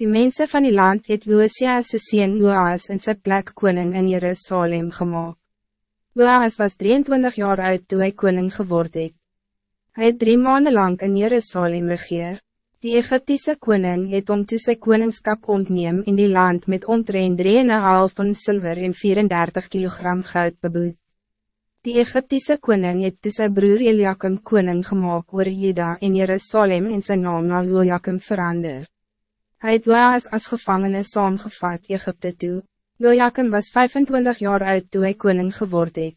Die mensen van die land het Joasias' sien Joas in sy plek koning in Jerusalem gemaakt. Joas was 23 jaar oud toen hij koning geworden het. Hij het drie maanden lang in Jerusalem regeer. Die Egyptische koning het om toe sy koningskap ontneem in die land met omtrent 3,5 van zilver en 34 kilogram goud beboet. Die Egyptische koning het toe sy broer Eliakim koning gemaakt oor Jeda in Jerusalem en zijn naam na Joachim verander. Hij het Joas als gevangene saamgevat Egypte toe. Joachim was 25 jaar oud toen hij koning geworden het.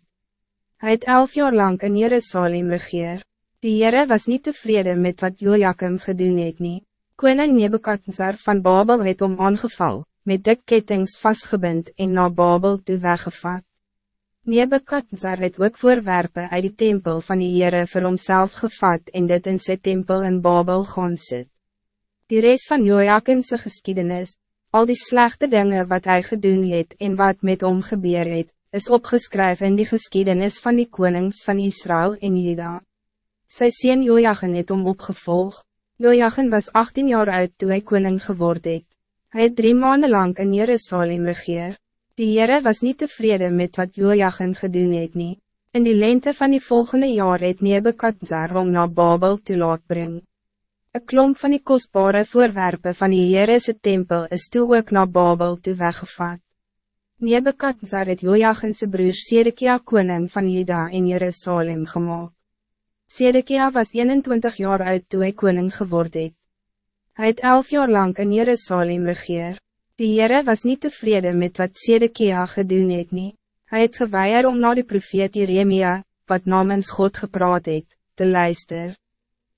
Hij het 11 jaar lang in Jerusalem regeer. Die Heere was niet tevreden met wat Joachim gedoen het nie. Koning Nebukadnezar van Babel het om aangeval, met dik kettings vastgebind en na Babel toe weggevat. Nebukadnezar het ook voorwerpen uit die tempel van die Heere vir homself gevat en dit in sy tempel in Babel gaan sit. Die rest van Joachimse geschiedenis, al die slechte dingen wat hij gedoen het en wat met hom gebeur het, is opgeschreven in die geschiedenis van die konings van Israël en Juda. Sy sien Joachim het om opgevolg. Joachim was 18 jaar oud toen hij koning geworden het. Hij het drie maanden lang in Jerusalem regeer. Die Heere was niet tevreden met wat Joachim gedoen het nie. In die lente van die volgende jaar het Nebekadzar om naar Babel te laat brengen. Een klomp van die kostbare voorwerpen van die Heerese tempel is toe ook na Babel toe weggevat. Nebekadzar het Joachimse broer Sedekia koning van Juda in Jerusalem gemaakt. Sedekia was 21 jaar oud toen hij koning geworden het. Hij het 11 jaar lang in Jerusalem regeer. Die Heere was niet tevreden met wat Sedekia gedoen het nie. Hy het geweier om na die profeet Jeremia, wat namens God gepraat het, te luisteren.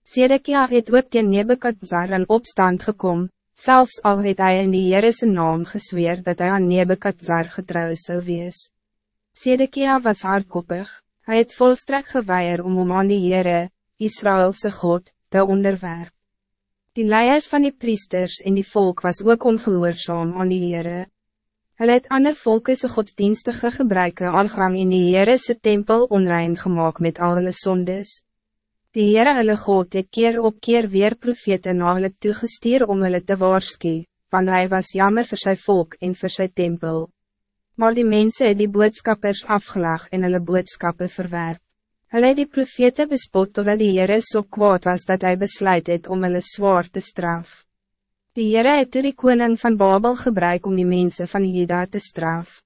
Sedekia het ook teen Nebekadzar in opstand gekom, zelfs al het hy in die Heerese naam gesweer dat hij aan Nebekadzar getrouw zou wees. Sedekia was hardkoppig, hij het volstrek geweier om om aan die Heere, Israëlse God, te onderwerp. Die leiers van die priesters en die volk was ook ongehoorzaam aan die Heere. Hulle het ander volkese godsdienstige gebruike aangang in die Heerese tempel onrein gemaakt met al hulle sondes. Die Heere hulle God het keer op keer weer profete na hulle toegestuur om hulle te waarskie, want hij was jammer voor zijn volk en voor zijn tempel. Maar die mensen het die boodskappers afgelag en hulle boodskappe verwerp. Hulle het die profete bespot totdat die Heere so kwaad was dat hij besluit het om hulle zwaar te straf. Die Heere het toe die koning van Babel gebruik om die mensen van Juda te straf.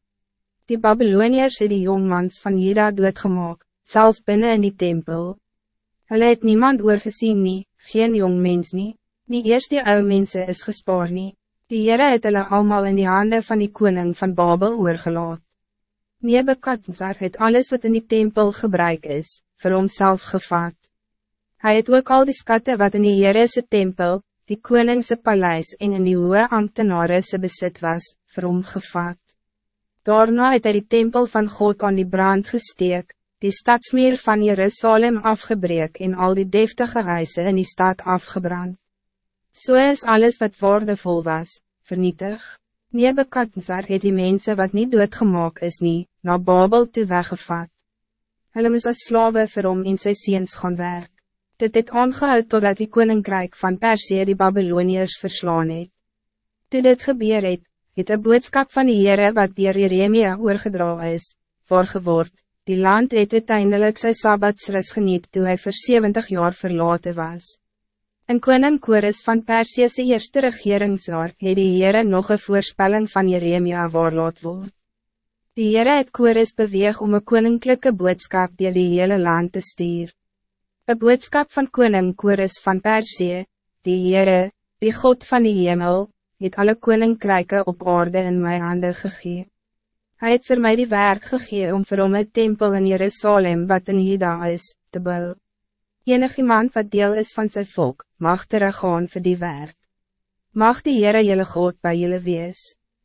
Die Babyloniërs het die jongmans van Juda doodgemaak, zelfs binnen in die tempel. Hulle het niemand oorgezien nie, geen jong mens nie, nie eers die ou mense is gespaar nie. Die Heere het hulle allemaal in die handen van die koning van Babel oorgelaat. Nebekadzar het alles wat in die tempel gebruik is, vir homself gevat. Hij het ook al die skatte wat in die Heerese tempel, die koningse paleis en in die hoge ambtenarese besit was, vir hom gevat. Daarna het hy die tempel van God aan die brand gesteek, die stadsmeer van Jerusalem afgebreek en al die deftige huise in die stad afgebrand. So is alles wat waardevol was, vernietig. Nebekadzar het die mensen wat niet doodgemaak is nie, na Babel toe weggevat. Hulle moes as slawe vir hom in sy seens gaan werk. Dit het aangehoud totdat die koninkrijk van Persie die Babyloniërs verslaan het. Toe dit gebeur het, het een boodskap van die Heere wat dier Jeremia oorgedra is, voorgeword, Die land het uiteindelijk sy Sabbatsris geniet toe hij voor 70 jaar verlaten was. In koning Kores van Persiese eerste regeringsjaar het die Heere nog een voorspelling van Jeremia waarlaat word. Die Heere het Kores beweeg om een koninklijke boodskap die die hele land te stuur. Een boodskap van koning Kores van Persie, die Heere, die God van die hemel, het alle koninkrijke op orde in mijn handen gegeven. Hij het voor mij die werk gegeven om vir hom een tempel in Jerusalem wat in Juda is, te bouwen. Enig iemand wat deel is van zijn volk, mag teruggaan voor die werk. Mag die Heere jylle God bij jullie wees.